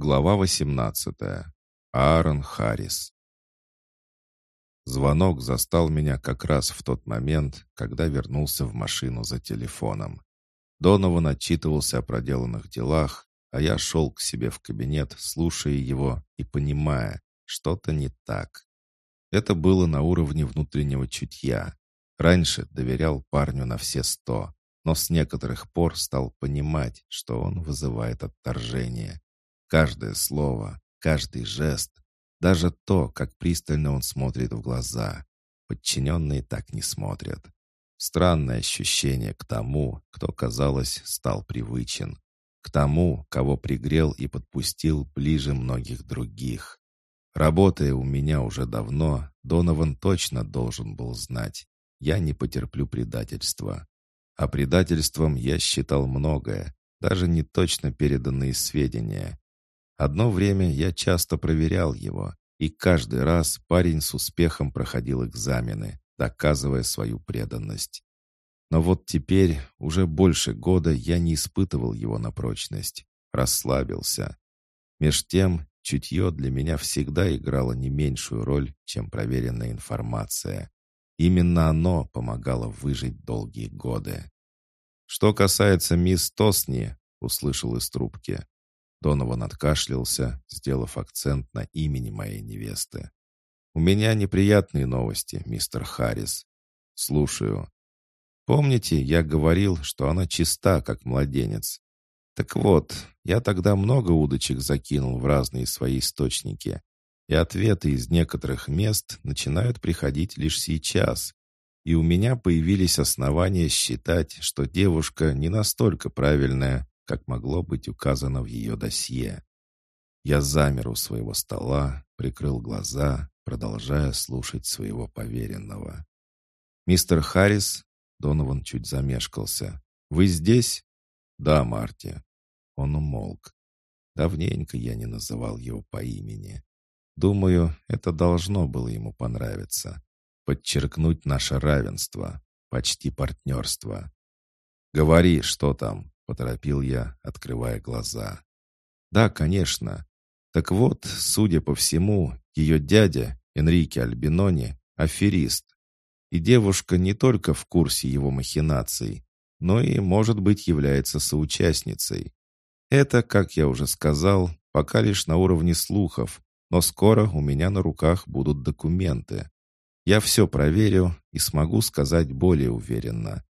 Глава 18. Аарон Харрис. Звонок застал меня как раз в тот момент, когда вернулся в машину за телефоном. Донован отчитывался о проделанных делах, а я шел к себе в кабинет, слушая его и понимая, что-то не так. Это было на уровне внутреннего чутья. Раньше доверял парню на все сто, но с некоторых пор стал понимать, что он вызывает отторжение. Каждое слово, каждый жест, даже то, как пристально он смотрит в глаза. Подчиненные так не смотрят. Странное ощущение к тому, кто, казалось, стал привычен. К тому, кого пригрел и подпустил ближе многих других. Работая у меня уже давно, Донован точно должен был знать. Я не потерплю предательства. А предательством я считал многое, даже не точно переданные сведения. Одно время я часто проверял его, и каждый раз парень с успехом проходил экзамены, доказывая свою преданность. Но вот теперь, уже больше года, я не испытывал его на прочность, расслабился. Меж тем, чутье для меня всегда играло не меньшую роль, чем проверенная информация. Именно оно помогало выжить долгие годы. «Что касается мисс Тосни», — услышал из трубки, Донован откашлялся, сделав акцент на имени моей невесты. «У меня неприятные новости, мистер Харрис. Слушаю. Помните, я говорил, что она чиста, как младенец? Так вот, я тогда много удочек закинул в разные свои источники, и ответы из некоторых мест начинают приходить лишь сейчас. И у меня появились основания считать, что девушка не настолько правильная, как могло быть указано в ее досье. Я замер у своего стола, прикрыл глаза, продолжая слушать своего поверенного. «Мистер Харрис?» — Донован чуть замешкался. «Вы здесь?» «Да, Марти». Он умолк. Давненько я не называл его по имени. Думаю, это должно было ему понравиться. Подчеркнуть наше равенство, почти партнерство. «Говори, что там?» Поторопил я, открывая глаза. «Да, конечно. Так вот, судя по всему, ее дядя, Энрике Альбинони, аферист. И девушка не только в курсе его махинаций, но и, может быть, является соучастницей. Это, как я уже сказал, пока лишь на уровне слухов, но скоро у меня на руках будут документы. Я все проверю и смогу сказать более уверенно.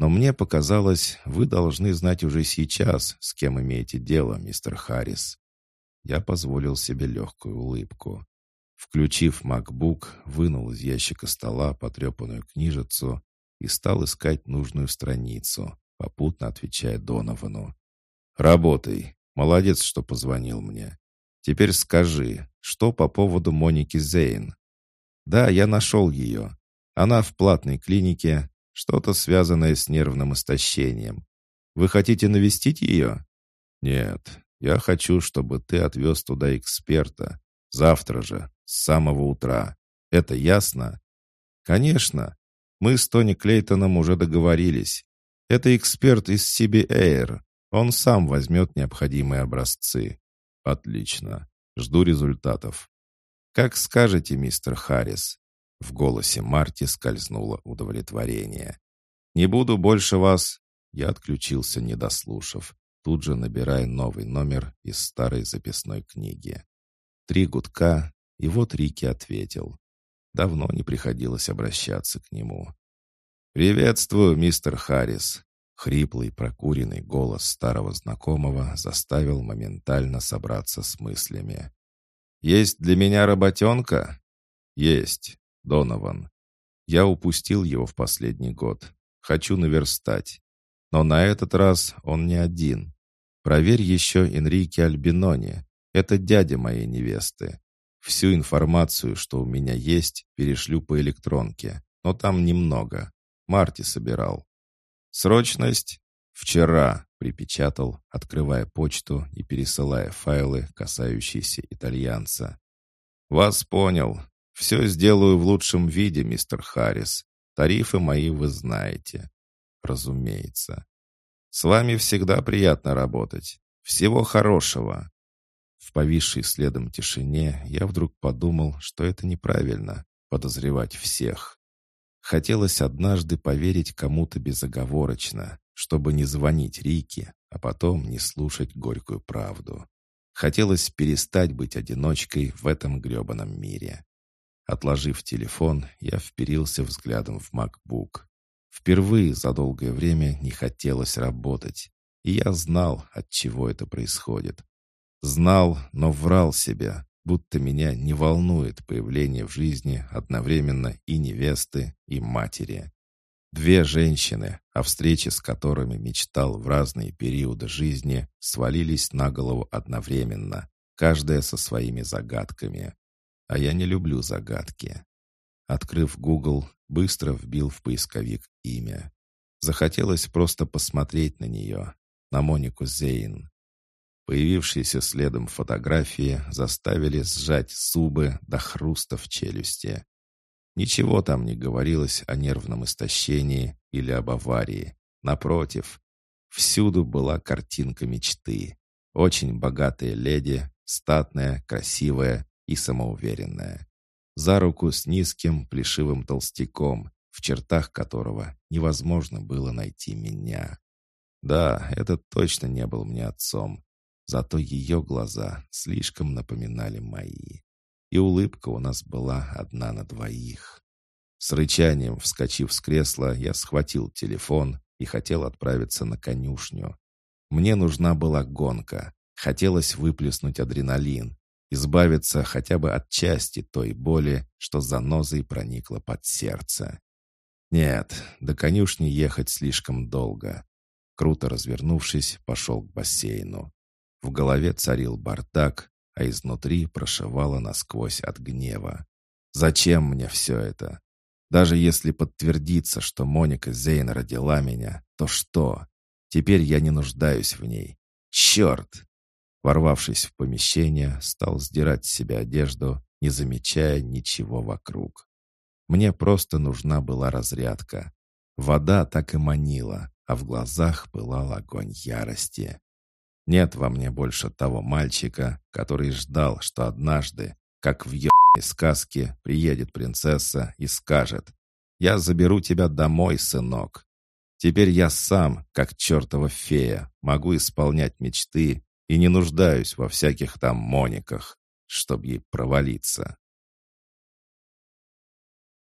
Но мне показалось, вы должны знать уже сейчас, с кем имеете дело, мистер Харрис. Я позволил себе легкую улыбку. Включив MacBook, вынул из ящика стола потрепанную книжицу и стал искать нужную страницу, попутно отвечая Доновану. «Работай. Молодец, что позвонил мне. Теперь скажи, что по поводу Моники Зейн?» «Да, я нашел ее. Она в платной клинике, что-то связанное с нервным истощением. Вы хотите навестить ее? Нет, я хочу, чтобы ты отвез туда эксперта. Завтра же, с самого утра. Это ясно? Конечно. Мы с Тони Клейтоном уже договорились. Это эксперт из CB. Он сам возьмет необходимые образцы. Отлично. Жду результатов. Как скажете, мистер Харрис. В голосе Марти скользнуло удовлетворение. «Не буду больше вас...» Я отключился, не дослушав, тут же набирая новый номер из старой записной книги. Три гудка, и вот Рики ответил. Давно не приходилось обращаться к нему. «Приветствую, мистер Харрис!» Хриплый, прокуренный голос старого знакомого заставил моментально собраться с мыслями. «Есть для меня работенка?» «Есть. Донован. Я упустил его в последний год. Хочу наверстать. Но на этот раз он не один. Проверь еще Энрике Альбинони. Это дядя моей невесты. Всю информацию, что у меня есть, перешлю по электронке. Но там немного. Марти собирал. Срочность? Вчера припечатал, открывая почту и пересылая файлы, касающиеся итальянца. «Вас понял. «Все сделаю в лучшем виде, мистер Харрис. Тарифы мои вы знаете». «Разумеется. С вами всегда приятно работать. Всего хорошего». В повисшей следом тишине я вдруг подумал, что это неправильно — подозревать всех. Хотелось однажды поверить кому-то безоговорочно, чтобы не звонить Рике, а потом не слушать горькую правду. Хотелось перестать быть одиночкой в этом гребаном мире. Отложив телефон, я вперился взглядом в MacBook. Впервые за долгое время не хотелось работать, и я знал, от чего это происходит. Знал, но врал себе, будто меня не волнует появление в жизни одновременно и невесты, и матери. Две женщины, о встрече с которыми мечтал в разные периоды жизни, свалились на голову одновременно, каждая со своими загадками. А я не люблю загадки. Открыв Google, быстро вбил в поисковик имя. Захотелось просто посмотреть на нее, на Монику Зейн. Появившиеся следом фотографии заставили сжать зубы до хруста в челюсти. Ничего там не говорилось о нервном истощении или об аварии. Напротив, всюду была картинка мечты. Очень богатая леди, статная, красивая и самоуверенная. За руку с низким плешивым толстяком, в чертах которого невозможно было найти меня. Да, это точно не был мне отцом. Зато ее глаза слишком напоминали мои. И улыбка у нас была одна на двоих. С рычанием, вскочив с кресла, я схватил телефон и хотел отправиться на конюшню. Мне нужна была гонка. Хотелось выплеснуть адреналин, избавиться хотя бы от части той боли, что занозой проникла под сердце. Нет, до конюшни ехать слишком долго. Круто развернувшись, пошел к бассейну. В голове царил бардак, а изнутри прошивало насквозь от гнева. «Зачем мне все это? Даже если подтвердится, что Моника Зейн родила меня, то что? Теперь я не нуждаюсь в ней. Черт!» Ворвавшись в помещение, стал сдирать с себя одежду, не замечая ничего вокруг. Мне просто нужна была разрядка. Вода так и манила, а в глазах пылал огонь ярости. Нет во мне больше того мальчика, который ждал, что однажды, как в ебаной сказке, приедет принцесса и скажет «Я заберу тебя домой, сынок». Теперь я сам, как чертова фея, могу исполнять мечты и не нуждаюсь во всяких там мониках, чтобы ей провалиться.